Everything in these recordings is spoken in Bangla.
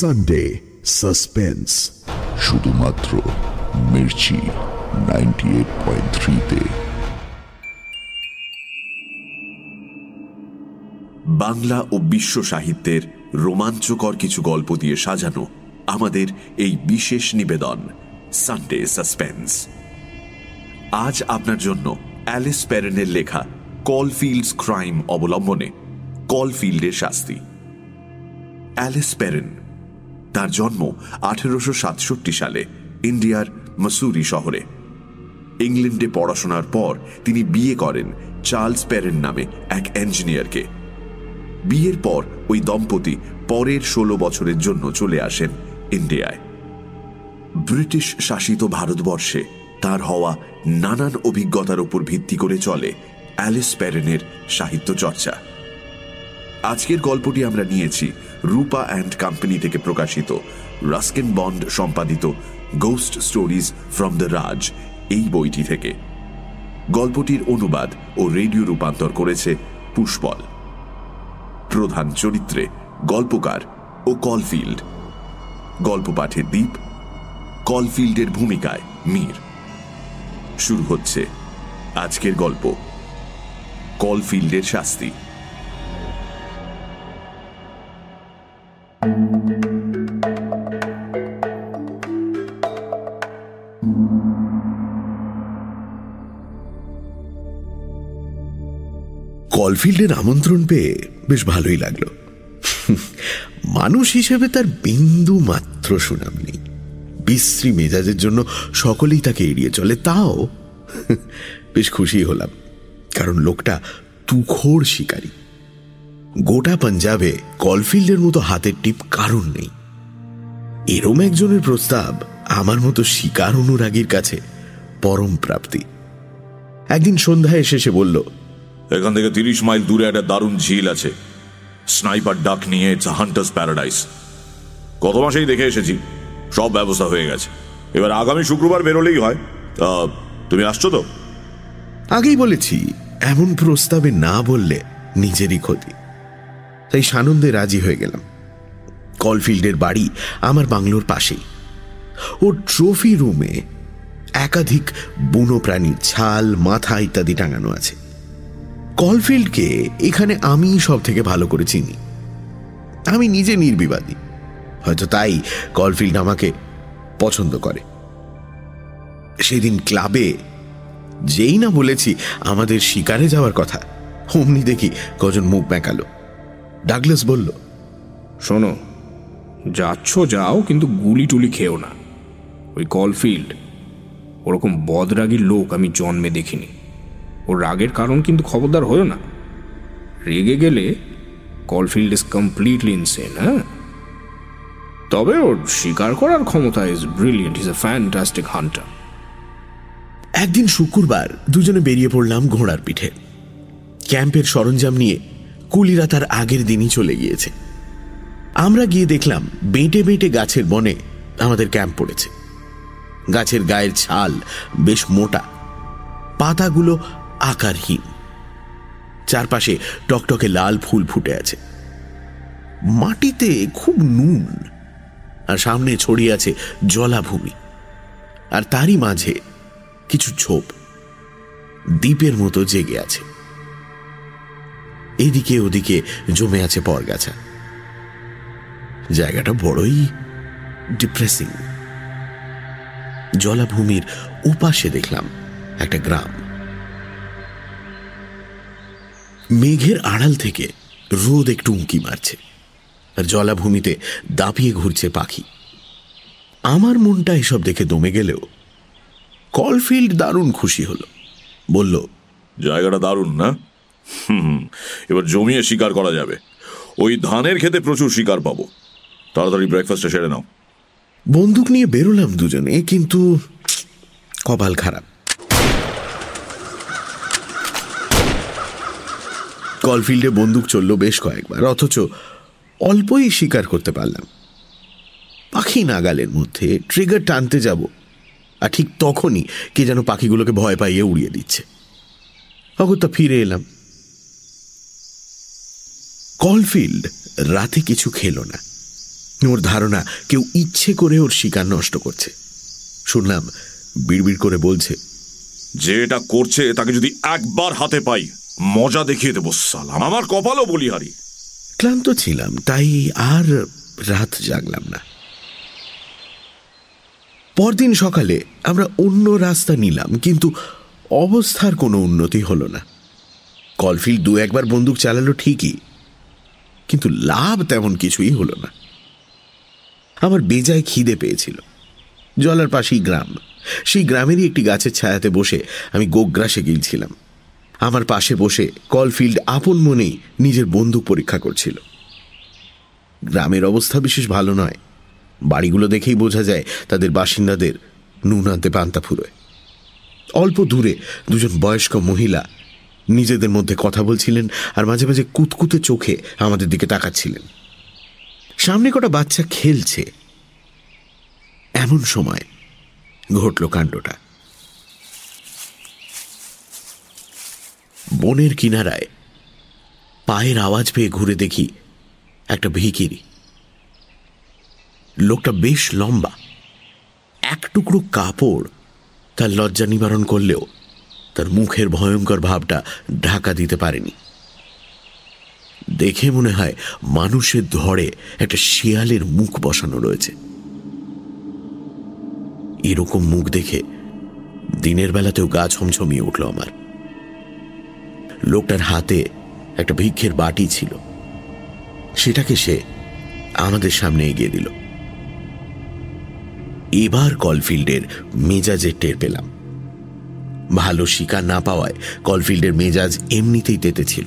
সানডে সাসপেন্স শুধুমাত্র Mirchi ninety eight point Bangla ও বিশ্ব সাহিত্যের রোমাঞ্চকর কিছু গল্প দিয়ে সাজানো আমাদের এই বিশেষ নিবেদন সানডে সাসপেন্স আজ আপনার জন্য অ্যালিস প্যারেনের লেখা কলফিল্ডস ক্রাইম অবলম্বনে কলফিল্ডের শাস্তি। অ্যালিস প্যারেন তার জন্ম আঠেরোশো সাতষট্টি সালে ইন্ডিয়ার মসুরি শহরে। ইংল্যান্ডে পড়াশোনার পর তিনি বিয়ে করেন চার্লস প্যারেন নামে এক ইঞ্জিনিয়ারকে। বিয়ের পর ওই দম্পতি পরের ষোলো বছরের জন্য চলে আসেন ইন্ডিয়ায়। ব্রিটিশ শাসিত ভারতবর্ষে তার হওয়া নানান অভিজ্ঞতার উপর ভিত্তি করে চলে অ্যালিস প্যারেনের সাহিত্য চর্চা। আজকের গল্পটি আমরা নিয়েছি রূপা অ্যান্ড কোম্পানি থেকে প্রকাশিত। রাস্কেন বন্ড সম্পাদিত ghost stories from the Raj এই বইটি থেকে। গল্পটির অনুবাদ ও রেডিও রূপান্তর করেছে পুষ্পল। প্রধান চরিত্রে গল্পকার ও কলফিল্ড। গল্প পাঠে দ্বীপ কলফিল্ডের ভূমিকায় মীর। শুরু হচ্ছে আজকের গল্প। কলফিল্ডের শাস্তি। কলফিল্ডের আমন্ত্রণ পেয়ে বেশ ভালোই লাগল। মানুষ হিসেবে তার বিন্দু মাত্র সুনাম নেই। বিশ্রী মেজাজের জন্য সকলেই তাকে এড়িয়ে চলে, তাও বেশ খুশি হলাম, কারণ লোকটা তুখোর শিকারী। গোটা পাঞ্জাবে কলফিল্ডের মতো হাতের টিপ কারণ নেই। এরম একজনের প্রস্তাব আমার মতো শিকার অনুরাগীর কাছে পরম প্রাপ্তি। একদিন সন্ধ্যায় এসে সে বলল এখান থেকে তিরিশ মাইল দূরে একটা দারুণ ঝিল আছে। স্নাইপার ডাক নিয়ে ইটস হান্টার্স প্যারাডাইস গত মাসেই দেখে এসেছি, সব ব্যবস্থা হয়ে গেছে। এবার আগামী শুক্রবার বেরোলেই হয়। তুমি আসছো তো? আগেই বলেছি, এমন প্রস্তাবে না বললে নিজেরই ক্ষতি। তাই সানন্দে রাজি হয়ে গেলাম। কলফিল্ডের বাড়ি আমার বাংলোর পাশেই। ওর ট্রফি রুমে একাধিক বুনো প্রাণীর ছাল, মাথা ইত্যাদি টাঙানো আছে। কলফিল্ডকে এখানে আমি সব থেকে ভালো করে চিনি। আমি নিজে নির্বিবাদী। হয়তো তাই কলফিল্ড আমাকে পছন্দ করে। সেদিন ক্লাবে যেই না বলেছি আমাদের শিকারে যাওয়ার কথা, অমনি দেখি কজন মুখ বেঁকালো। ডাগলাস বলল, শোনো, যাচ্ছ যাও, কিন্তু গুলি টুলি খেও না। ওই কলফিল্ড, ওরকম বদরাগীর লোক আমি জন্মে দেখিনি। ওর রাগের কারণ কিন্তু খবরদার হয়েও না। রেগে গেলে কলফিল্ড ইজ কমপ্লিটলি ইনসেন হ্যাঁ? তবে ওর শিকার করার ক্ষমতা is brilliant is a fantastic hunter. একদিন শুক্রবার দুজনে বেরিয়ে পড়লাম ঘোড়ার পিঠে। ক্যাম্পের সরঞ্জাম নিয়ে কুলিরা তার আগের দিনই চলে গিয়েছে। আমরা গিয়ে দেখলাম বেঁটে বেঁটে গাছের বনে আমাদের ক্যাম্প পড়েছে। গাছের গায়ের ছাল বেশ মোটা। পাতাগুলো আকারহীন। চারপাশে টকটকে লাল ফুল ফুটে আছে। মাটিতে খুব নুন আর সামনে ছড়িয়ে আছে জলাভূমি। আর তারই মাঝে কিছু ছোপ দ্বীপের মতো জেগে আছে। এদিকে ওদিকে জমে আছে পরগাছা। জায়গাটা বড়ই ডিপ্রেসিং জলাভূমির উপাসে দেখলাম একটা গ্রাম। মেঘের আড়াল থেকে রোদ একটু উঁকি মারছে। আর জলাভূমিতে দাপিয়ে ঘুরছে পাখি। আমার মনটা এসব দেখে দমে গেলেও কলফিল্ড দারুণ খুশি হলো। বলল জায়গাটা দারুণ না? হুম এবার জমিয়ে শিকার করা যাবে। ওই ধানের খেতে প্রচুর শিকার পাবো। তাড়াতাড়ি ব্রেকফাস্টটা সেরে নাও। বন্দুক নিয়ে বেরোলাম দুজনে কিন্তু কপাল খারাপ। কলফিল্ডে বন্দুক চলল বেশ কয়েকবার, অথচ অল্পই শিকার করতে পারলাম। পাখি নাগালের মধ্যে ট্রিগার টানতে যাব, আর ঠিক তখনই কে যেন পাখিগুলোকে ভয় পাইয়ে উড়িয়ে দিচ্ছে। অগত্যা ফিরে এলাম। কলফিল্ড রাতে কিছু খেল না। ওর ধারণা কেউ ইচ্ছে করে ওর শিকার নষ্ট করছে। শুনলাম বিড়বিড় করে বলছে, যে এটা করছে তাকে যদি একবার হাতে পাই মজা দেখিয়ে দেবো, সালাম। আমার কপালও বলিহারি। ক্লান্ত ছিলাম, তাই আর রাত জাগলাম না। পরদিন সকালে আমরা অন্য রাস্তা নিলাম, কিন্তু অবস্থার কোনো উন্নতি হলো না। কলফিল্ড দু একবার বন্দুক চালালো ঠিকই, কিন্তু লাভ তেমন কিছুই হলো না। আমার বেজায় খিদে পেয়েছিল। জলার পাশেই গ্রাম। সেই গ্রামেরই একটি গাছের ছায়াতে বসে আমি গোগ্রাসে গিলছিলাম। আমার পাশে বসে কলফিল্ড আপন মনেই নিজের বন্দুক পরীক্ষা করছিল। গ্রামের অবস্থা বিশেষ ভালো নয়। বাড়িগুলো দেখেই বোঝা যায় তাদের বাসিন্দাদের নুন আনতে পান্তা ফুরোয় অল্প দূরে দুজন বয়স্ক মহিলা নিজেদের মধ্যে কথা বলছিলেন আর মাঝে মাঝে কুতকুতে চোখে আমাদের দিকে তাকাচ্ছিলেন। সামনে কটা বাচ্চা খেলছে। এমন সময় ঘটল কাণ্ডটা। বনের কিনারায় পায়ের আওয়াজ পেয়ে ঘুরে দেখি একটা ভিকিরি লোকটা বেশ লম্বা। এক টুকরো কাপড় তার লজ্জা নিবারণ করলেও তার মুখের ভয়ঙ্কর ভাবটা ঢাকা দিতে পারেনি। দেখে মনে হয় মানুষের ধরে একটা শিয়ালের মুখ বসানো রয়েছে। এরকম মুখ দেখে দিনের বেলাতেও গা ছমছমিয়ে উঠল আমার। লোকটার হাতে একটা ভিক্ষের বাটি ছিল। সেটাকে সে আমাদের সামনে এগিয়ে দিল। এবার কলফিল্ডের মেজাজের টের পেলাম। ভালো শিকার না পাওয়ায় কলফিল্ডের মেজাজ এমনিতেই তেতে ছিল।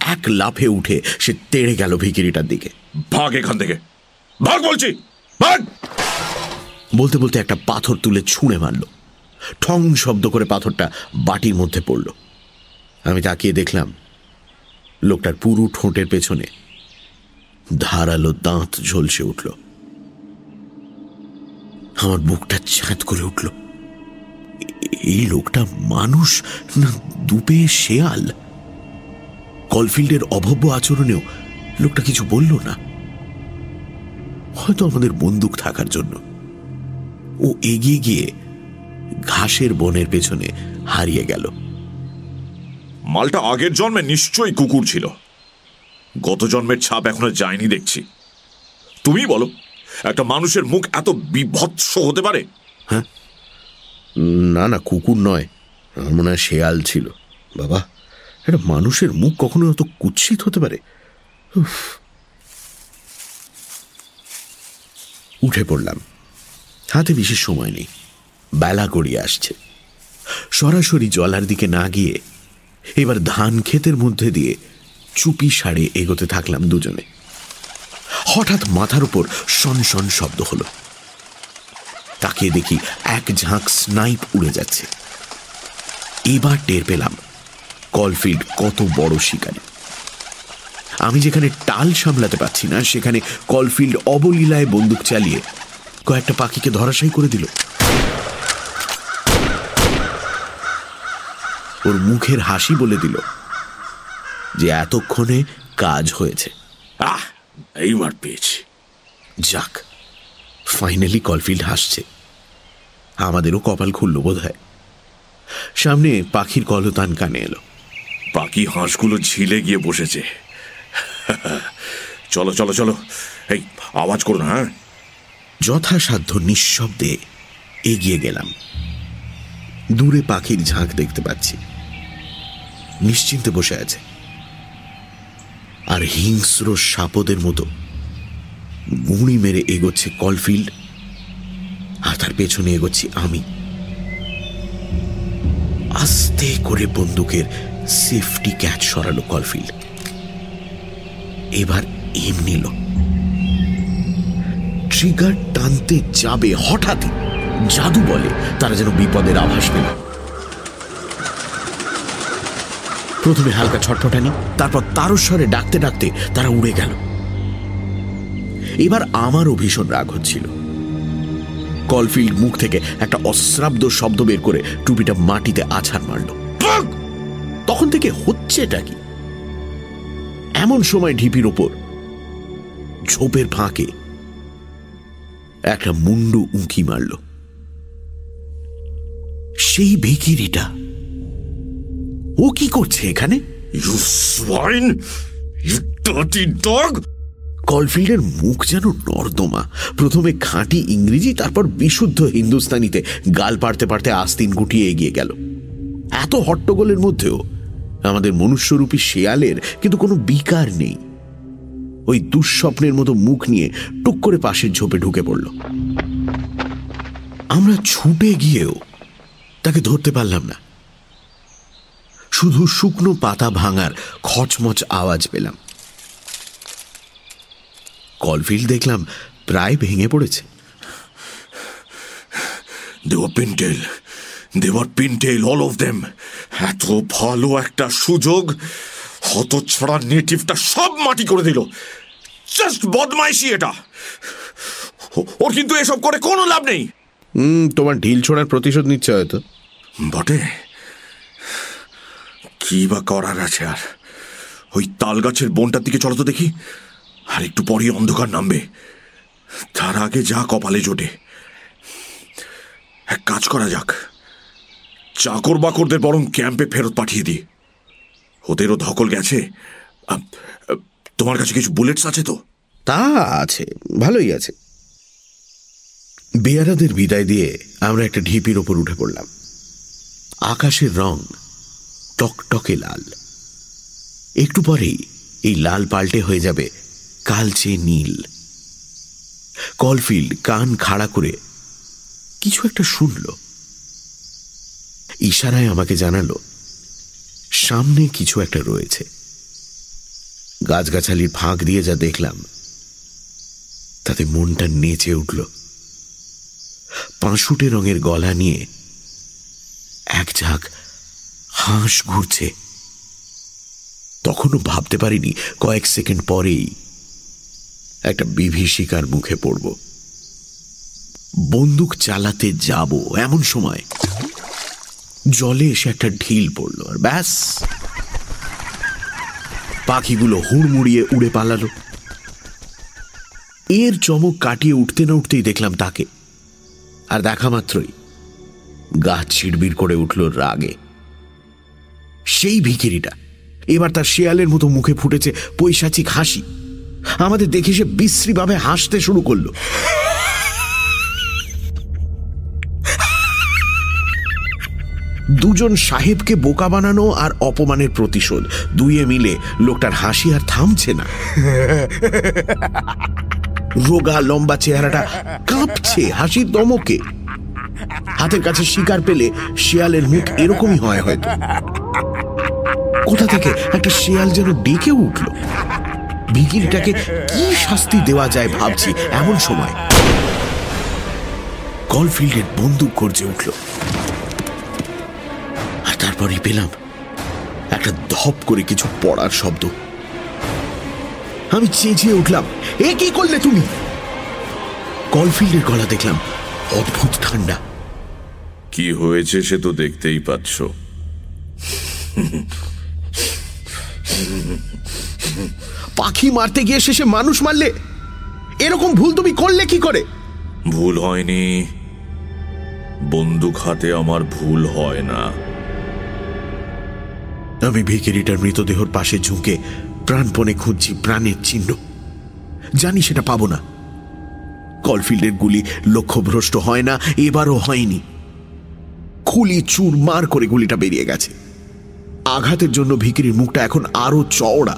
এক লাফে উঠে সে তেড়ে গেল ভিকিরিটার দিকে। ভাগ এখান থেকে। ভাগ বলছি! ভাগ! বলতে বলতে একটা পাথর তুলে ছুঁড়ে মারল। ঠং শব্দ করে পাথরটা বাটির মধ্যে পড়ল। আমি তাকিয়ে দেখলাম লোকটার পুরু ঠোঁটের পেছনে ধারালো দাঁত ঝলসে উঠল। আমার বুকটা ছাঁত করে উঠল। এই লোকটা মানুষ না দুপে শেয়াল? কলফিল্ডের অভব্য আচরণেও লোকটা কিছু বলল না। হয়তো আমাদের বন্দুক থাকার জন্য। ও এগিয়ে গিয়ে ঘাসের বনের পেছনে হারিয়ে গেল। মালটা আগের জন্মে নিশ্চয়ই কুকুর ছিল। গত জন্মের ছাপ এখনও যায়নি দেখছি। তুমি বলো, একটা মানুষের মুখ এত বিভৎস হতে পারে? হ্যাঁ। না না, কুকুর নয়। আমার মনে হয় শেয়াল ছিল। বাবা, একটা মানুষের মুখ কখনো অত কুৎসিত হতে পারে। উঠে পড়লাম। হাতে বিশেষ সময় নেই। বেলা গড়িয়ে আসছে। সরাসরি জলার দিকে না গিয়ে এবার ধান ক্ষেতের মধ্যে দিয়ে চুপি সারে এগোতে থাকলাম দুজনে। হঠাৎ মাথার উপর শন শব্দ হলো। তাকিয়ে দেখি এক ঝাঁক স্নাইপ উড়ে যাচ্ছে। এবার টের পেলাম কলফিল্ড কত বড় শিকারী। আমি যেখানে টাল সামলাতে পারছি না, সেখানে কলফিল্ড অবলীলায় বন্দুক চালিয়ে কয়েকটা পাখিকে ধরাশায়ী করে দিল। ওর মুখের হাসি বলে দিল যে এতক্ষণে কাজ হয়েছে। আহ এইবার পেয়েছি। যাক ফাইনালি কলফিল্ড হাসছে। আমাদেরও কপাল খুলল বোধ হয় সামনে পাখির কলতান কানে এলো। পাখি হাঁসগুলো ঝিলে গিয়ে বসেছে। চলো চলো চলো। এই আওয়াজ করো না হ্যাঁ? যথাসাধ্য নিঃশব্দে এগিয়ে গেলাম। দূরে পাখির ঝাঁক দেখতে পাচ্ছি। নিশ্চিন্তে বসে আছে। আর হিংস্র সাপদের মতো গুঁড়ি মেরে এগোচ্ছে কলফিল্ড, আর তার পেছনে এগোচ্ছি আমি। আস্তে করে বন্দুকের সেফটি ক্যাচ সরালো কলফিল্ড। এবার এম নিল ট্রিগার টানতে যাবে হঠাৎই। জাদু বলে তারা যেন বিপদের আভাস পেল। প্রথমে হালকা ছটফটানি, তারপর তারস্বরে ডাকতে ডাকতে তারা উড়ে গেল। এবার আমারও ভীষণ রাগ হচ্ছিল। কলফিল্ড মুখ থেকে একটা অশ্রাব্দ শব্দ বের করে টুপিটা মাটিতে আছাড় মারল। তখন থেকে হচ্ছেটা কি? এমন সময় ঢিপির ওপর, ঝোপের ফাঁকে একটা মুন্ডু উঁকি মারল। সেই ভিকিরিটা ও কি করছে এখানে? You swine you dirty dog কলফিল্ডের মুখ যেন নর্দমা। প্রথমে খাঁটি ইংরেজি তারপর বিশুদ্ধ হিন্দুস্তানিতে। গাল পাড়তে পারতে আস্তিন গুটিয়ে এগিয়ে গেল। এত হট্টগোলের মধ্যেও আমাদের মনুষ্যরূপী শেয়ালের কিন্তু কোনো বিকার নেই। ওই দুঃস্বপ্নের মতো মুখ নিয়ে টুক করে পাশের ঝোপে ঢুকে পড়ল। আমরা ছুটে গিয়েও তাকে ধরতে পারলাম না। শুধু শুকনো পাতা ভাঙার খচমচ আওয়াজ পেলাম। কলফিল্ড দেখলাম প্রায় ভেঙে পড়েছে। দেওয়ার পিনটেল দেওয়ার পিনটেল অল অফ দেম এত ভালো একটা সুযোগ। হতছড়া নেটিভটা সব মাটি করে দিল। জাস্ট বদমাইশি এটা। ওর কিন্তু এসব করে কোনো লাভ নেই। হুম তোমার ঢিল ছোড়ার প্রতিশোধ নিচ্ছে হয়তো। বটে। কি বা করার আছে আর? ওই তাল গাছের বনটার দিকে চলো তো দেখি। আর একটু পরই অন্ধকার নামবে। তার আগে যা কপালে জোটে। এক কাজ করা যাক। চাকর বাকরদের বরং ক্যাম্পে ফেরত পাঠিয়ে দিই। ওদেরও ধকল গেছে। তোমার কাছে কিছু বুলেটস আছে তো? তা আছে, ভালোই আছে। বেয়ারাদের বিদায় দিয়ে আমরা একটা ঢিপির ওপর উঠে পড়লাম। আকাশের রং টকটকে লাল। একটু পরেই এই লাল পাল্টে হয়ে যাবে কালচে নীল। কলফিল্ড কান খাড়া করে কিছু একটা শুনল। ইশারায় আমাকে জানালো, সামনে কিছু একটা রয়েছে। গাছগাছালির ফাঁক দিয়ে যা দেখলাম, তাতে মনটা নেচে উঠল। পাঁশুটে রঙের গলা নিয়ে এক ঝাঁক হাঁস ঘুরছে। তখনও ভাবতে পারিনি কয়েক সেকেন্ড পরেই একটা বিভীষিকার মুখে পড়ব। বন্দুক চালাতে যাব এমন সময় জলে এসে একটা ঢিল পড়ল আর ব্যাস। পাখিগুলো হুড়মুড়িয়ে উড়ে পালালো। এর চমক কাটিয়ে উঠতে না উঠতেই দেখলাম তাকে। আর দেখা মাত্রই গাছ ছিড়বিড় করে উঠল রাগে। সেই ভিকিরিটা এবার তার শেয়ালের মতো মুখে ফুটেছে পৈশাচিক হাসি। আমাদের দেখে সে বিশ্রীভাবে হাসতে শুরু করল। দুজন সাহেবকে বোকা বানানো আর অপমানের প্রতিশোধ। দুইয়ে মিলে লোকটার হাসি আর থামছে না। রোগা লম্বা চেহারাটা কাঁপছে হাসির দমকে। হাতের কাছে শিকার পেলে শিয়ালের মুখ এরকমই হয় হয়তো। কোথা থেকে? একটা শেয়াল যেন ডেকে উঠল। ভিকিরিটাকে কি শাস্তি দেওয়া যায় ভাবছি, এমন সময়। কলফিল্ডের বন্দুক গর্জে উঠল। আর তারপরই পেলাম একটা ধপ করে কিছু পড়ার শব্দ। আমি চেঁচিয়ে উঠলাম, এ কি করলে তুমি? কলফিল্ডের গলা দেখলাম অদ্ভুত ঠান্ডা। কি হয়েছে সে তো দেখতেই পাচ্ছ। পাখি মারতে গিয়ে শেষে মানুষ মারলে এরকম ভুল তুমি করলে কি করে? ভুল হয়নি। বন্দুক হাতে আমার ভুল হয় না। আমি ভিকিরিটার মৃতদেহর পাশে ঝুঁকে প্রাণপণে খুঁজছি প্রাণের চিহ্ন। জানি সেটা পাবো না। কলফিল্ডের গুলি লক্ষ্যভ্রষ্ট হয় না এবারও হয়নি। খুলি চুর মার করে গুলিটা বেরিয়ে গেছে। আঘাতের জন্য ভিকিরির মুখটা এখন আরও চওড়া।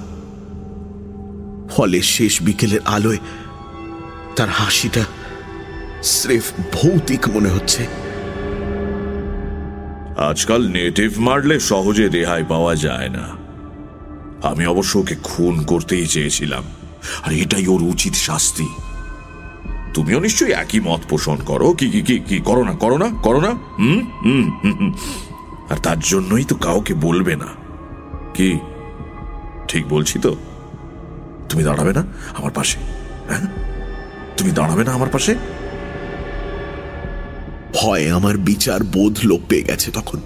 ফলে শেষ বিকেলের আলোয় তার হাসিটা স্রেফ ভৌতিক মনে হচ্ছে। আজকাল নেটিভ মারলে সহজে রেহাই পাওয়া যায় না। আমি অবশ্য ওকে খুন করতেই চেয়েছিলাম আর এটাই ওর উচিত শাস্তি। তুমিও নিশ্চয়ই একই মত পোষণ করো। কি কি কি করো না করো না করো না। হুম হুম, হুম। আর তার জন্যই তো কাউকে বলবে না। কি? ঠিক বলছি তো? তুমি দাঁড়াবে না আমার পাশে হ্যাঁ? তুমি দাঁড়াবে না আমার পাশে? ভয় আমার বিচার বোধ লোপ পেয়ে গেছে তখন।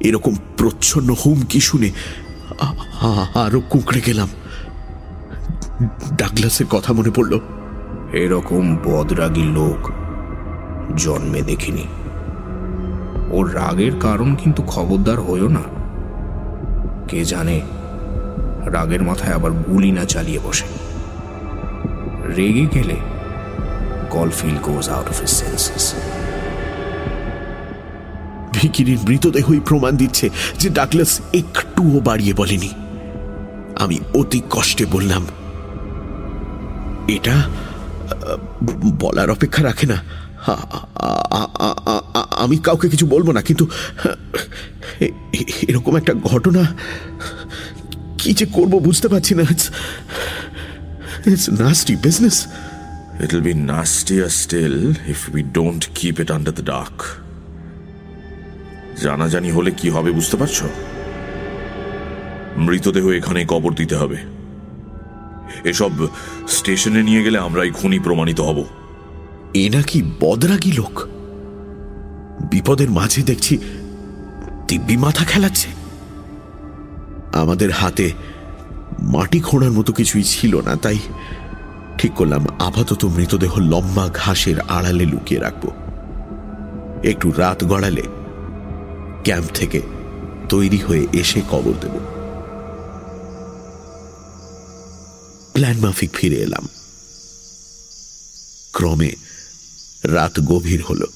এরকম প্রচ্ছন্ন হুমকি শুনে আরও কুঁকড়ে গেলাম। ডাগলাসের কথা মনে পড়ল। এরকম বদরাগী লোক জন্মে দেখিনি। ওর রাগের কারণ কিন্তু খবরদার হইও না। কে জানে, রাগের মাথায় আবার গুলি না চালিয়ে বসে। রেগে গেলে Caulfield goes out of senses ভিকিরির মৃতদেহই প্রমাণ দিচ্ছে যে ডাকলাস একটুও বাড়িয়ে বলেনি। আমি অতি কষ্টে বললাম, এটা বলার অপেক্ষা রাখে না। আমি কাউকে কিছু বলব না কিন্তু এরকম একটা ঘটনা কি যে করব বুঝতে পারছি না। It's nasty business It'll be nastier still if we don't keep it under the dark. জানাজানি হলে কি হবে বুঝতে পারছ? মৃতদেহ এখানে কবর দিতে হবে। এসব স্টেশনে নিয়ে গেলে আমরাই খুনি প্রমাণিত হব। এ নাকি বদরাগী লোক? বিপদের মাঝে দেখছি দিব্যি মাথা খেলাচ্ছে। আমাদের হাতে মাটি খোঁড়ার মতো কিছুই ছিল না, তাই ঠিক করলাম আপাতত মৃতদেহ লম্বা ঘাসের আড়ালে লুকিয়ে রাখব। একটু রাত গড়ালে ক্যাম্প থেকে তৈরি হয়ে এসে কবর দেব। প্ল্যান মাফিক ফিরে এলাম। ক্রমে রাত গভীর হল।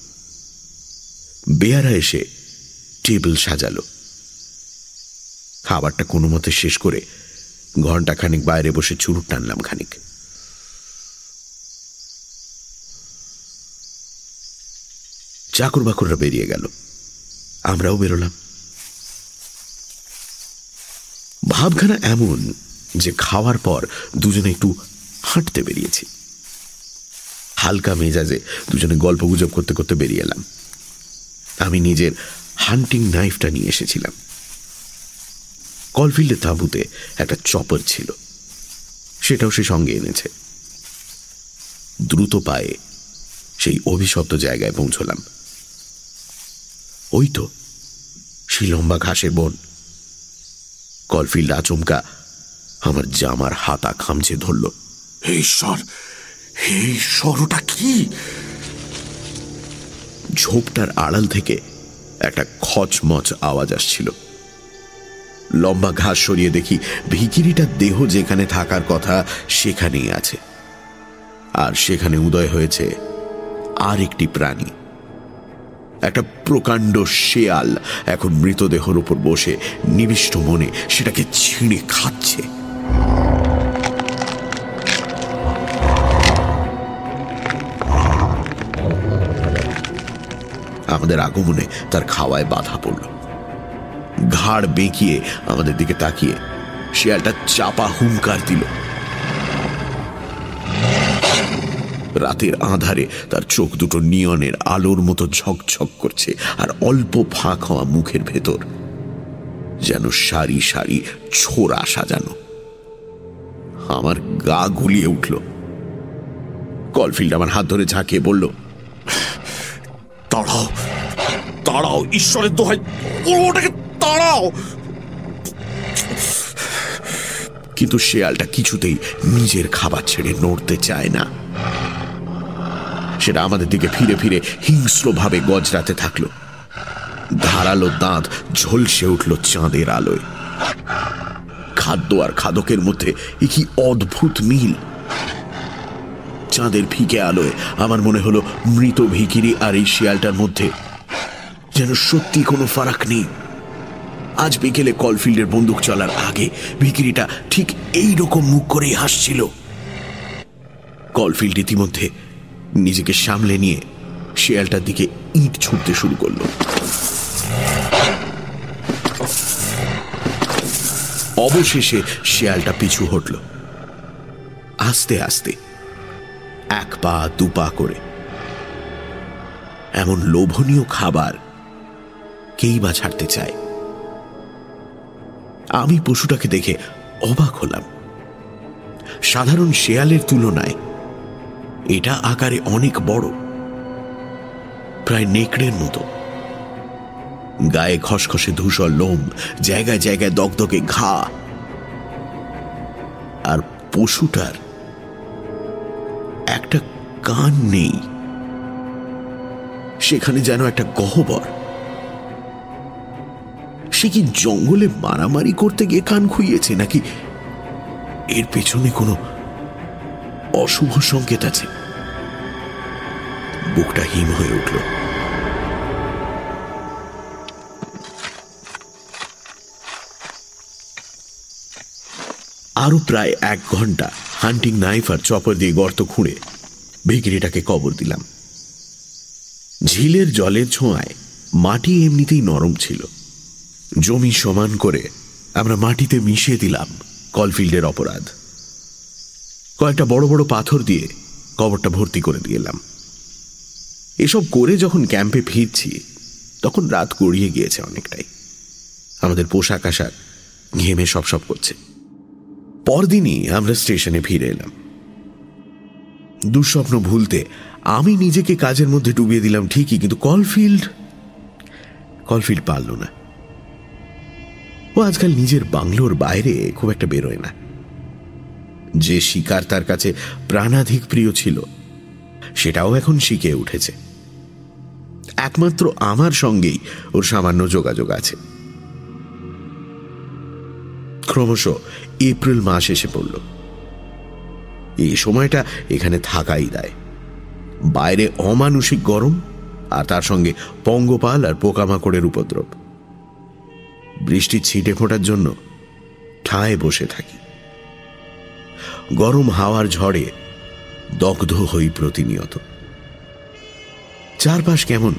বেয়ারা এসে টেবিল সাজালো। খাবারটা কোনো মতে শেষ করে ঘণ্টা খানিক বাইরে বসে চুরুট টানলাম খানিক। চাকর বাকররা বেরিয়ে গেল। আমরাও বেরোলাম। ভাবখানা এমন যে খাওয়ার পর দুজনে একটু হাঁটতে বেরিয়েছি। হালকা মেজাজে দুজনে গল্প গুজব করতে করতে বেরিয়ে এলাম। আমি নিজের হান্টিং নাইফটা নিয়ে এসেছিলাম। কলফিল্ডের তাঁবুতে একটা চপার ছিল। সেটাও সে সঙ্গে এনেছে। দ্রুত পায়ে সেই অভিশপ্ত জায়গায় পৌঁছলাম। ওই তো সেই লম্বা ঘাসের বন। কলফিল্ড আচমকা আমার জামার হাতা খামছে ধরল। ঈশ্বর ঈশ্বর, ওটা কি? ঝোপটার আড়াল থেকে একটা খচমচ আওয়াজ আসছিল। লম্বা ঘাস সরিয়ে দেখি ভিকিরিটার দেহ যেখানে থাকার কথা সেখানেই আছে। আর সেখানে উদয় হয়েছে আর একটি প্রাণী। একটা প্রকাণ্ড শেয়াল এখন মৃতদেহর উপর বসে নিবিষ্ট মনে সেটাকে ছিঁড়ে খাচ্ছে। আমাদের আগমনে তার খাওয়ায় বাধা পড়ল। ঘাড় বেঁকিয়ে আমাদের দিকে তাকিয়ে শিয়ালটা চাপা হুঙ্কার দিল। রাতের আধারে তার চোখ দুটো নিয়নের আলোর মতো ঝকঝক করছে আর অল্প ফাঁক হওয়া মুখের ভেতর যেন সারি সারি ছোড়া সাজানো। আমার গা গুলিয়ে উঠল। কলফিল্ড আমার হাত ধরে ঝাঁকিয়ে বলল তাড়াও তাড়াও ঈশ্বরের দোহাই ওটাকে তাড়াও। কিন্তু শেয়ালটা কিছুতেই নিজের খাবার ছেড়ে নড়তে চায় না। সেটা আমাদের দিকে ফিরে ফিরে হিংস্রভাবে গজরাতে থাকল। ধারালো দাঁত ঝলসে উঠল চাঁদের আলোয়। খাদ্য আর খাদকের মধ্যে এ কি অদ্ভুত মিল। চাঁদের ফিকে আলোয় আমার মনে হলো মৃত ভিকিরি আর এই শিয়ালটার মধ্যে যেন সত্যি কোনো ফারাক নেই। আজ বিকেলে কলফিল্ডের বন্দুক চলার আগে ভিকিরিটা ঠিক এই রকম মুখ করেই হাসছিল। কলফিল্ড ইতিমধ্যে নিজেকে সামলে নিয়ে শিয়ালটার দিকে ইট ছুটতে শুরু করল। অবশেষে শিয়ালটা পিছু হটল। আস্তে আস্তে এক পা, দু পা করে। এমন লোভনীয় খাবার কেই বা ছাড়তে চায়। আমি পশুটাকে দেখে অবাক হলাম। সাধারণ শেয়ালের তুলনায় এটা আকারে অনেক বড়। প্রায় নেকড়ের মতো। গায়ে খসখসে ধূসর লোম, জায়গায় জায়গায় দগদগে ঘা। আর পশুটার একটা কান নেই। সেখানে যেন একটা গহ্বর। সে কি জঙ্গলে মারামারি করতে গিয়ে কান খুইয়েছে নাকি? এর পেছনে কোনো অশুভ সংকেত আছে। বুকটা হিম হয়ে উঠল। আরও প্রায় এক ঘণ্টা হান্টিং নাইফ আর চপার দিয়ে গর্ত খুঁড়ে ভিকিরিটাকে কবর দিলাম। ঝিলের জলের ছোঁয়ায় মাটি এমনিতেই নরম ছিল। জমি সমান করে আমরা মাটিতে মিশিয়ে দিলাম কলফিল্ডের অপরাধ। কয়েকটা বড় বড় পাথর দিয়ে কবরটা ভর্তি করে দিয়েলাম এসব করে যখন ক্যাম্পে ফিরছি, তখন রাত গড়িয়ে গিয়েছে অনেকটাই। আমাদের পোশাক আশাক ঘেমে সব সব করছে। পরদিনই আমরা স্টেশনে ফিরে এলাম। দুঃস্বপ্ন ভুলতে আমি নিজেকে কাজের মধ্যে ডুবিয়ে দিলাম ঠিকই, কিন্তু কলফিল্ড কলফিল্ড পারল না। ও আজকাল নিজের বাংলোর বাইরে খুব একটা বেরোয় না। যে শিকার তার কাছে প্রাণাধিক প্রিয় ছিল, সেটাও এখন শিখে উঠেছে। একমাত্র আমার সঙ্গেই ওর সামান্য যোগাযোগ আছে। ক্রমশ এপ্রিল মাস এসে পড়ল। এই সময়টা এখানে থাকাই দেয়। বাইরে অমানসিক গরম আর তার সঙ্গে পঙ্গপাল আর পোকামাকড়ের উপদ্রব। বৃষ্টি ছিটে ফোটার জন্য ঠায় বসে থাকি। গরম হাওয়ার ঝড়ে দগ্ধ হই প্রতিনিয়ত। চারপাশ কেমন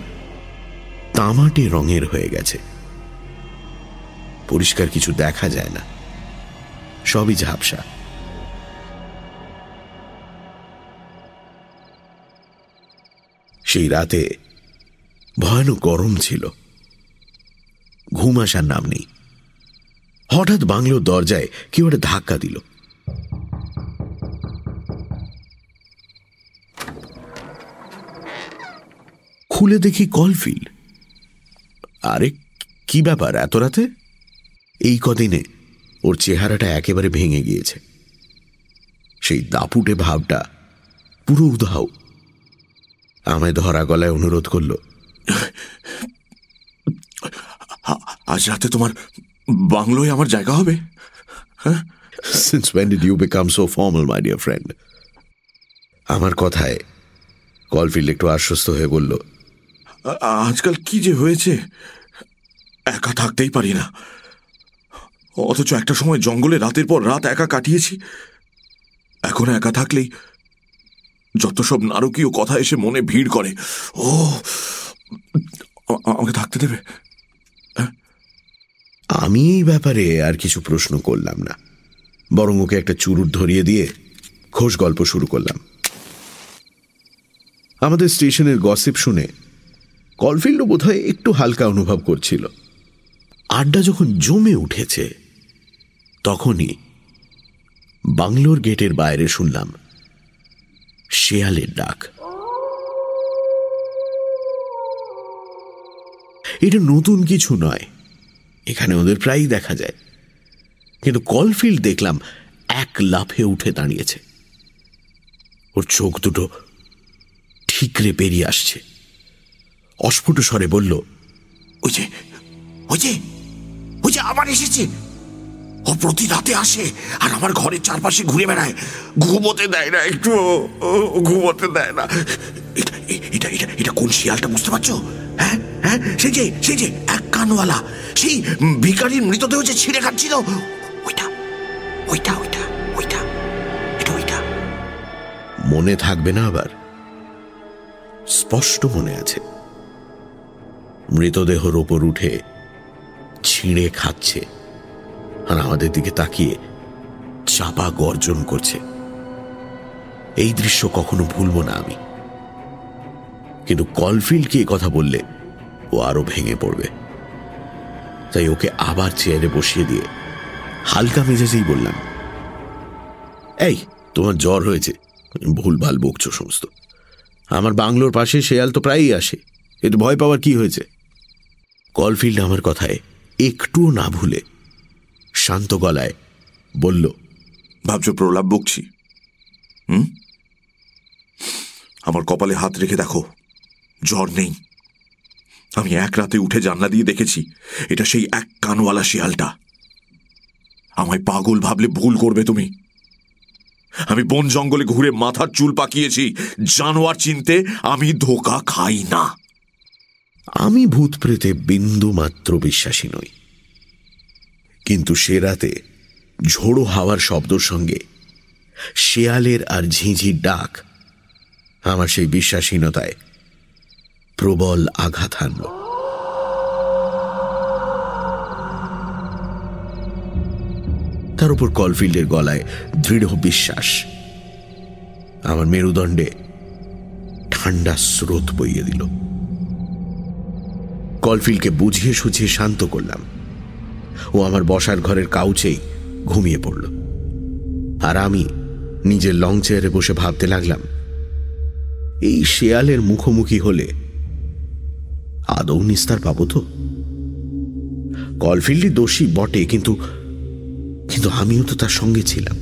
তামাটে রঙের হয়ে গেছে। পরিষ্কার কিছু দেখা যায় না। সবই ঝাপসা। সেই রাতে ভয়ানক গরম ছিল। ঘুম আসার নাম নেই। হঠাৎ বাংলোর দরজায় কেউ একটা ধাক্কা দিল। খুলে দেখি কলফিল্ড। আরে, কি ব্যাপার এত রাতে? এই কদিনে ওর চেহারাটা একেবারে ভেঙে গিয়েছে। সেই দাপুটে ভাবটা পুরো উধাও। আমায় ধরা গলায় অনুরোধ করল আজ রাতে তোমার বাংলোয় আমার জায়গা হবে? Since when did you become so formal my dear friend আমার কথায় কলফিল্ড একটু আশ্বস্ত হয়ে বলল আজকাল কি যে হয়েছে? একা থাকতেই পারি না। অথচ একটা সময় জঙ্গলে রাতের পর রাত একা কাটিয়েছি। এখন একা থাকলেই যত সব নারকীয় কথা এসে মনে ভিড় করে। ও আমাকে থাকতে দেবে? আমি এই ব্যাপারে আর কিছু প্রশ্ন করলাম না। বরং ওকে একটা চুরুট ধরিয়ে দিয়ে খোশ গল্প শুরু করলাম। আমাদের স্টেশনের গসিপ শুনে কলফিল্ডও বোধহয় একটু হালকা অনুভব করছিল। আড্ডা যখন জমে উঠেছে, তখনই বাংলোর গেটের বাইরে শুনলাম শেয়ালের ডাক। এটা নতুন কিছু নয় এখানে ওদের প্রায়ই দেখা যায়। কিন্তু কলফিল্ড দেখলাম এক লাফে উঠে দাঁড়িয়েছে। ওর চোখ দুটো ঠিকরে পেরিয়ে আসছে। অস্ফুট স্বরে বলল, ওই যে ওই যে ওই যে, আবার এসেছে! ও প্রতি রাতে আসে আর আমার ঘরের চারপাশে ঘুরে বেড়ায়। ঘুমোতে দেয় না একটু ঘুমোতে দেয় না। এটা এটা এটা কোন শিয়ালটা বুঝতে পারছ? হ্যাঁ হ্যাঁ সেই যে সেই যে এক কানওয়ালা, সেই ভিকারির মৃতদেহ যে ছিঁড়ে খাচ্ছিল, ওইটা ওইটা ওইটা ওইটা, এটা ওইটা। মনে থাকবে না আবার। স্পষ্ট মনে আছে। মৃতদেহর ওপর উঠে ছিঁড়ে খাচ্ছে। আর আমাদের দিকে তাকিয়ে চাপা গর্জন করছে। এই দৃশ্য কখনো ভুলবো না আমি। কিন্তু কলফিল্ডকে কথা বললে, ও আরও ভেঙে পড়বে। তাই ওকে আবার চেয়ারে বসিয়ে দিয়ে হালকা মেজাজেই বললাম, এই, তোমার জ্বর হয়েছে। ভুলভাল বকছো সমস্ত। আমার বাংলোর পাশে শেয়াল তো প্রায়ই আসে। এতে ভয় পাওয়ার কি হয়েছে? কলফিল্ড আমার কথায় একটুও না ভুলে শান্ত গলায় বলল ভাবছ প্রলাপ বকছি? হুম? আমার কপালে হাত রেখে দেখো জ্বর নেই। আমি এক রাতে উঠে জানলা দিয়ে দেখেছি এটা সেই এক কানওয়ালা শিয়ালটা। আমায় পাগল ভাবলে ভুল করবে তুমি। আমি বন জঙ্গলে ঘুরে মাথার চুল পাকিয়েছি জানোয়ার চিনতে আমি ধোকা খাই না। আমি ভূত প্রেতে বিন্দু মাত্র বিশ্বাসী নই। কিন্তু সে রাতে ঝোড়ো হাওয়ার শব্দর সঙ্গে শেয়ালের আর ঝিঁঝির ডাক আমার সেই বিশ্বাসহীনতায় প্রবল আঘাত হানল। তার উপর কলফিল্ডের গলায় দৃঢ় বিশ্বাস। আমার মেরুদণ্ডে ঠান্ডা স্রোত বইয়ে দিল। কলফিলকে বুঝিয়ে সুঝিয়ে শান্ত করলাম। ও আমার বসার ঘরের কাউচেই ঘুমিয়ে পড়ল। আর আমি নিজের লং চেয়ারে বসে ভাবতে লাগলাম, এই শেয়ালের মুখোমুখি হলে আদৌ নিস্তার পাবো তো? কলফিল্ডই দোষী বটে, কিন্তু কিন্তু আমিও তো তার সঙ্গে ছিলাম।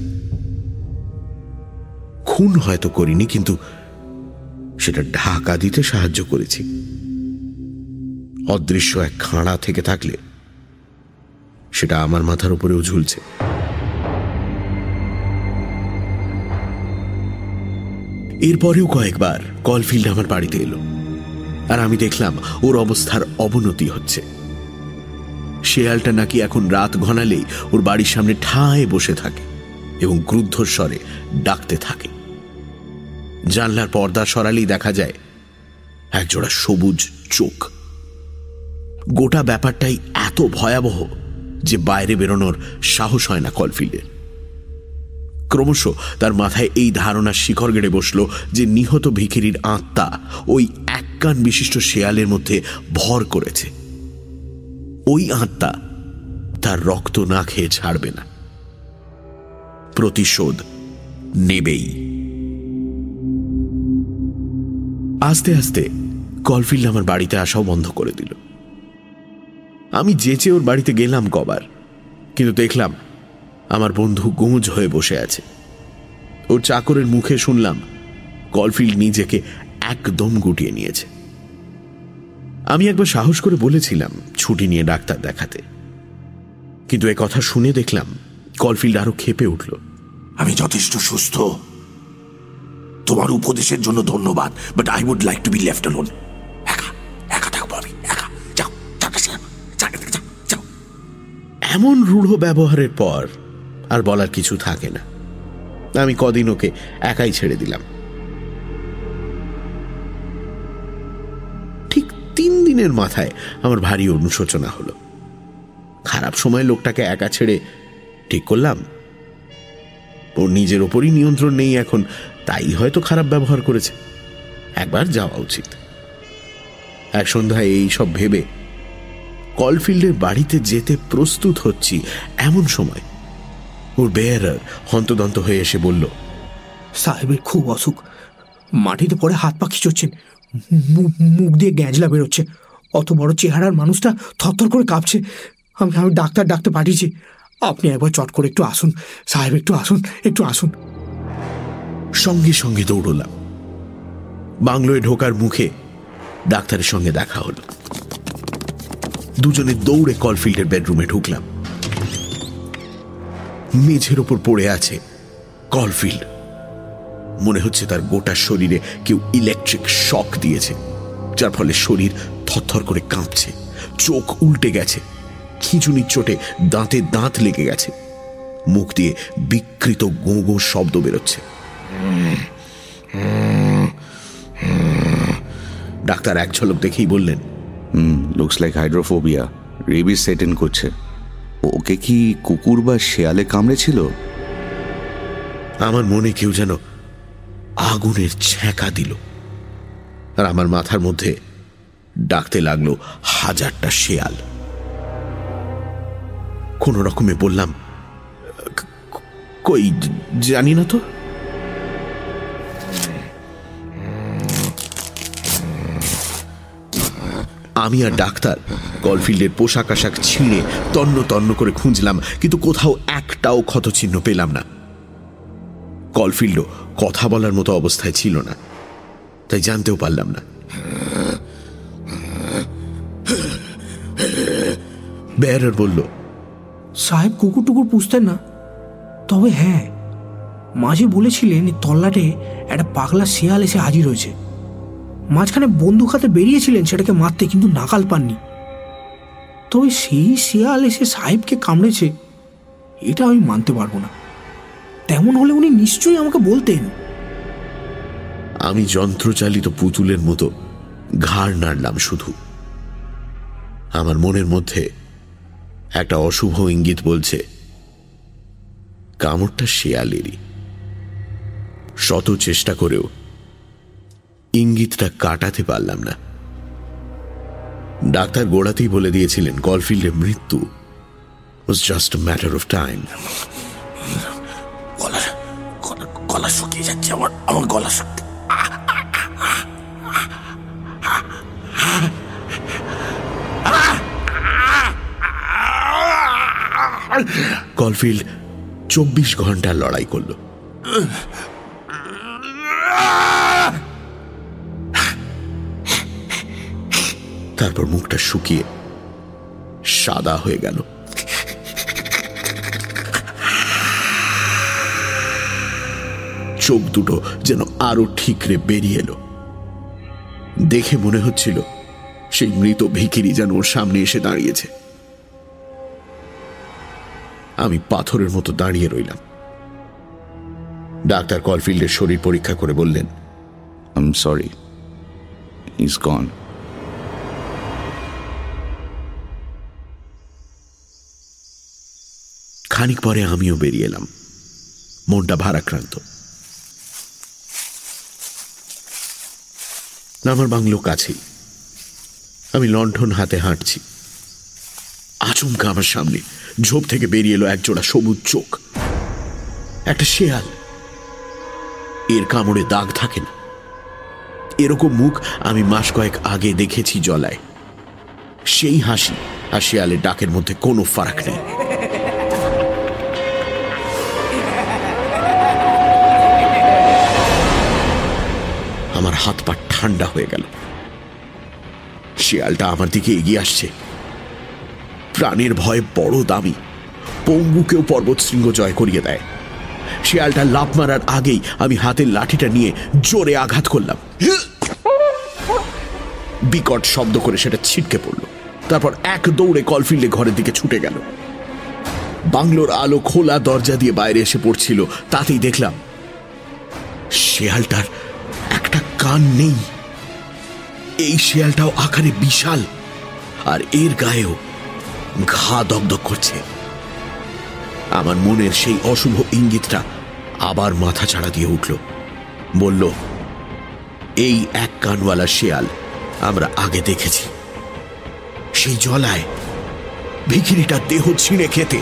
খুন হয়তো করিনি, কিন্তু সেটা ঢাকা দিতে সাহায্য করেছি। অদৃশ্য এক খাঁড়া থেকে থাকলে সেটা আমার মাথার উপরেও ঝুলছে। এরপরেও কয়েকবার কলফিল্ড আমার বাড়িতে এলো। আর আমি দেখলাম ওর অবস্থার অবনতি হচ্ছে। শেয়ালটা নাকি এখন রাত ঘনালেই ওর বাড়ির সামনে ঠায় বসে থাকে এবং ক্রুদ্ধ স্বরে ডাকতে থাকে। জানলার পর্দা সরালেই দেখা যায় একজোড়া সবুজ চোখ। গোটা ব্যাপারটাই এত ভয়াবহ যে বাইরে বেরোনোর সাহস হয় না কলফিল্ডের ক্রমশ তার মাথায় এই ধারণার শিখর গেড়ে বসল যে নিহত ভিখিরির আত্মা ওই এক কান বিশিষ্ট শেয়ালের মধ্যে ভর করেছে। ওই আত্মা তার রক্ত না খেয়ে ছাড়বে না। প্রতিশোধ নেবেই। আস্তে আস্তে কলফিল্ড আমার বাড়িতে আসাও বন্ধ করে দিল। আমি যেচে ওর বাড়িতে গেলাম কবার। কিন্তু দেখলাম, আমার বন্ধু গুঁজ হয়ে বসে আছে। ওর চাকরের মুখে শুনলাম, কলফিল্ড নিজেকে একদম গুটিয়ে নিয়েছে। আমি একবার সাহস করে বলেছিলাম ছুটি নিয়ে ডাক্তার দেখাতে। কিন্তু কথা শুনে দেখলাম, কলফিল্ড আরও খেপে উঠল। আমি যথেষ্ট সুস্থ। তোমার উপদেশের জন্য ধন্যবাদ but I would like to be left alone এমন রূঢ় ব্যবহারের পর আর বলার কিছু থাকে না। আমি কদিন ওকে একাই ছেড়ে দিলাম। ঠিক তিন দিনের মাথায় আমার ভারী অনুশোচনা হলো। খারাপ সময় লোকটাকে একা ছেড়ে ঠিক করলাম। ওর নিজের ওপরই নিয়ন্ত্রণ নেই এখন, তাই হয়তো খারাপ ব্যবহার করেছে। একবার যাওয়া উচিত। এক সন্ধ্যায় এই সব ভেবে কলফিল্ডের বাড়িতে যেতে প্রস্তুত হচ্ছি এমন সময়। ওর বেয়ারার হন্তদন্ত হয়ে এসে বলল সাহেবের খুব অসুখ। মাটিতে পড়ে হাত পা খিচুচ্ছেন মু- মুখ দিয়ে গ্যাঁজলা বেরোচ্ছে। অত বড় চেহারার মানুষটা থরথর করে কাঁপছে। আমি আমি ডাক্তার ডাকতে পাঠিয়েছি। আপনি একবার চট করে একটু আসুন। সাহেব একটু আসুন একটু আসুন। সঙ্গে সঙ্গে দৌড়লাম। বাংলোয় ঢোকার মুখে ডাক্তারের সঙ্গে দেখা হলো। দুজনে দৌড়ে কলফিল্ডের বেডরুমে ঢুকলাম। মেঝের ওপর পড়ে আছে কলফিল্ড। মনে হচ্ছে তার গোটা শরীরে কেউ ইলেকট্রিক শক দিয়েছে, যার ফলে শরীর থরথর করে কাঁপছে, চোখ উল্টে গেছে খিঁচুনির চোটে দাঁতে দাঁত লেগে গেছে, মুখ দিয়ে বিকৃত গো গো শব্দ বেরোচ্ছে। ডাক্তার এক ঝলক দেখেই বললেন হুম looks like hydrophobia rabies set in করছে। ওকে কি কুকুর বা শেয়ালে কামড়েছিল? আমার মনে কেউ যেন আগুনের ছ্যাঁকা দিল। আর আমার মাথার মধ্যে ডাকতে লাগল হাজারটা শেয়াল। কোন রকমে বললাম "ক- ক- কই, জানি না তো? আমি আর ডাক্তার। গলফিল্ডের পোশাক আশাক ছিঁড়ে তন্ন তন্ন করে খুঁজলাম, কিন্তু কোথাও একটাও ক্ষতচিহ্ন পেলাম না। কলফিল্ডও কথা বলার মতো অবস্থায় ছিল না, তাই জানতেও পারলাম না। বেয়ারার বলল, সাহেব কুকুর টুকুর পুষতেন না? তবে হ্যাঁ মাঝে বলেছিলেন তল্লাটে একটা পাগলা শিয়াল এসে হাজির হয়েছে। মাঝখানে বন্দুক হাতে বেরিয়েছিলেন, সেটাকে মারতে কিন্তু নাকাল পাননি। তবে সেই শিয়াল এসে সাহেবকে কামড়েছে, এটা আমি মানতে পারব না। তেমন হলে উনি নিশ্চয়ই আমাকে বলতেন। আমি যন্ত্রচালিত পুতুলের মতো ঘাড় নাড়লাম শুধু। আমার মনের মধ্যে একটা অশুভ ইঙ্গিত বলছে, কামড়টা শেয়ালেরই। শত চেষ্টা করেও ইঙ্গিতটা কাটাতে পারলাম না। ডাক্তার গোড়াতেই বলে দিয়েছিলেন কলফিল্ডের মৃত্যু just a matter of time. গলা শুকিয়ে যাচ্ছে আমার আমার গলা শুকিয়ে কলফিল্ড চব্বিশ ঘণ্টা লড়াই করল। তারপর মুখটা শুকিয়ে সাদা হয়ে গেল। চোখ দুটো যেন আরও ঠিকরে বেরিয়ে এলো। দেখে মনে হচ্ছিল সেই মৃত ভিখিরি যেন ওর সামনে এসে দাঁড়িয়েছে। আমি পাথরের মতো দাঁড়িয়ে রইলাম। ডাক্তার কলফিল্ডের শরীর পরীক্ষা করে বললেন I am sorry is gone খানিক পরে আমিও বেরিয়ে এলাম। মনটা ভারাক্রান্ত। আমার বাংলো কাছেই। আমি লণ্ঠন হাতে হাঁটছি। আচমকা আমার সামনে ঝোপ থেকে বেরিয়ে এলো একজোড়া সবুজ চোখ। একটা শেয়াল। এর কামড়ে দাগ থাকে না। এরকম মুখ আমি মাস কয়েক আগে দেখেছি জলায়। সেই হাসি আর শেয়ালের ডাকের মধ্যে কোনো ফারাক নেই। হাত পা ঠান্ডা হয়ে গেল। শিয়ালটা আমার দিকে এগিয়ে আসছে। প্রাণের ভয় বড় দামি। পঙ্গুকেও পর্বত শৃঙ্গ জয় করিয়ে দেয়। শিয়ালটা লাভ মারার আগেই আমি হাতের লাঠিটা নিয়ে জোরে আঘাত করলাম। বিকট শব্দ করে সেটা ছিটকে পড়ল। তারপর এক দৌড়ে কলফিল্ডে ঘরের দিকে ছুটে গেল। বাংলোর আলো খোলা দরজা দিয়ে বাইরে এসে পড়ছিল, তাতেই দেখলাম শেয়ালটার কান নেই। এই শেয়ালটাও আকারে বিশাল, আর এর গায়েও ঘা দগদগ করছে। আমার মনের সেই অশুভ ইঙ্গিতটা আবার মাথা ছাড়া দিয়ে উঠল। বলল, এই এক কানওয়ালা শেয়াল আমরা আগে দেখেছি। সেই জলায় ভিখিরিটার দেহ ছিঁড়ে খেতে।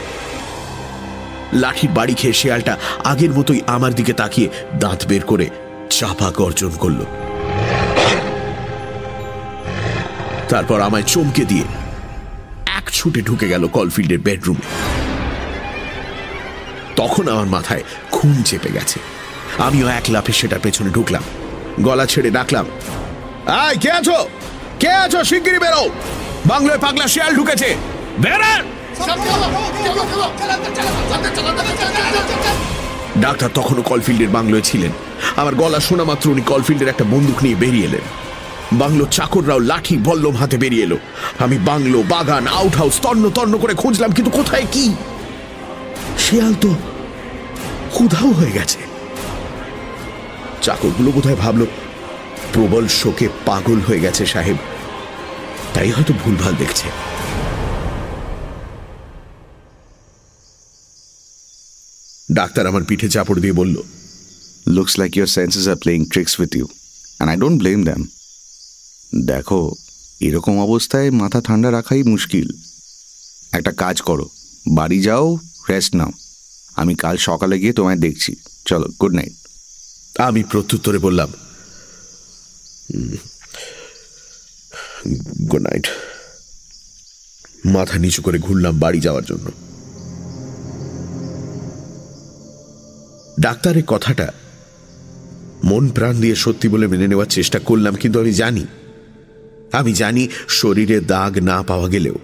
লাঠির বাড়ি খেয়ে শেয়ালটা আগের মতোই আমার দিকে তাকিয়ে দাঁত বের করে চাপা গর্জন করল। তারপর আমায় চমকে দিয়ে এক ছুটে ঢুকে গেল কলফিল্ডের বেডরুমে। তখন আমার মাথায় খুন চেপে গেছে। আমিও এক লাফে সেটার পেছনে ঢুকলাম। গলা ছেড়ে ডাকলাম, আয়, কে আছো? কে আছো? শিগগিরই বেরো। বাংলায় পাগলা শিয়াল ঢুকেছে। ডাক্তার তখনও কলফিল্ডের বাংলোয় ছিলেন। আমার গলা শোনা মাত্র উনি কলফিল্ডের একটা বন্দুক নিয়ে বেরিয়ে এলেন। বাংলো চাকররাও লাঠি বল্লম হাতে বেরিয়ে এলো। আমি বাংলো, বাগান আউট হাউস তন্ন তন্ন করে খুঁজলাম, কিন্তু কোথায় কি? শিয়াল তো ক্ষুধাও হয়ে গেছে। চাকরগুলো বোধহয় ভাবলো, প্রবল শোকে পাগল হয়ে গেছে সাহেব। তাই হয়তো ভুলভাল দেখছে। ডাক্তার আমার পিঠে চাপড় দিয়ে বলল looks like your senses are playing tricks with you and I don't blame them দেখো, এরকম অবস্থায় মাথা ঠান্ডা রাখাই মুশকিল। একটা কাজ করো, বাড়ি যাও রেস্ট নাও। আমি কাল সকালে গিয়ে তোমায় দেখছি। চলো গুড নাইট আমি প্রত্যুত্তরে বললাম গুড নাইট মাথা নিচু করে ঘুরলাম বাড়ি যাওয়ার জন্য। ডাক্তারের কথাটা মন প্রাণ দিয়ে সত্যি বলে মেনে নেওয়ার চেষ্টা করলাম, কিন্তু আমি জানি আমি জানি শরীরে দাগ না পাওয়া গেলেও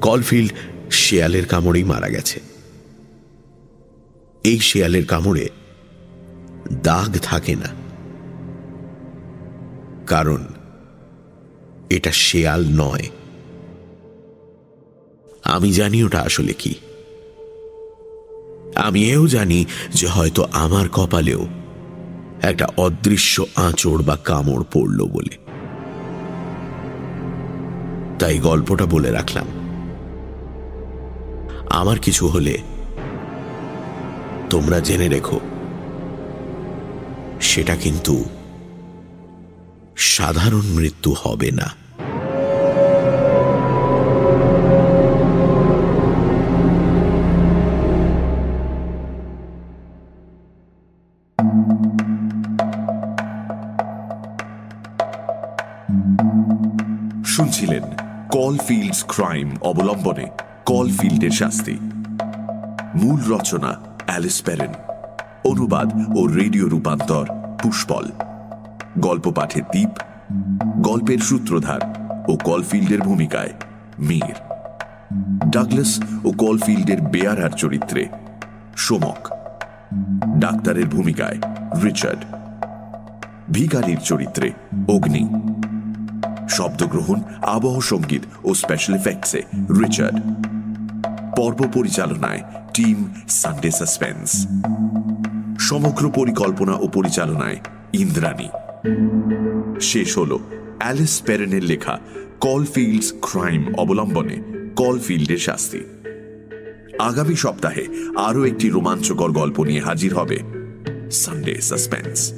কলফিল্ড শেয়ালের কামড়েই মারা গেছে। এই শেয়ালের কামড়ে দাগ থাকে না। কারণ এটা শেয়াল নয়। আমি জানি ওটা আসলে কি। আমি এও জানি যে হয়তো আমার কপালেও একটা অদৃশ্য আঁচড় বা কামড় পড়ল বলে। তাই গল্পটা বলে রাখলাম। আমার কিছু হলে তোমরা জেনে রেখো, সেটা কিন্তু সাধারণ মৃত্যু হবে না। শুনছিলেন কল ফিল্ডস ক্রাইম অবলম্বনে কল ফিল্ডের শাস্তি। মূল রচনা অ্যালিস প্যারেন অনুবাদ ও রেডিও রূপান্তর পুষ্পল। গল্প পাঠে দ্বীপ গল্পের সূত্রধার ও কলফিল্ডের ভূমিকায় মীর। ডাগলাস ও কলফিল্ডের বেয়ারার চরিত্রে সোমক। ডাক্তারের ভূমিকায় রিচার্ড। ভিকারির চরিত্রে অগ্নি। শব্দগ্রহণ, আবহ সংগীত ও স্পেশাল এফেক্টসে রিচার্ড। পর্ব পরিচালনায় টিম সানডে সাসপেন্স। সমগ্র পরিকল্পনা ও পরিচালনায় ইন্দ্রাণী। শেষ হল অ্যালিস পেরেনের লেখা কলফিল্ডস ক্রাইম অবলম্বনে কলফিল্ডের শাস্তি। আগামী সপ্তাহে আরও একটি রোমাঞ্চকর গল্প নিয়ে হাজির হবে সানডে সাসপেন্স।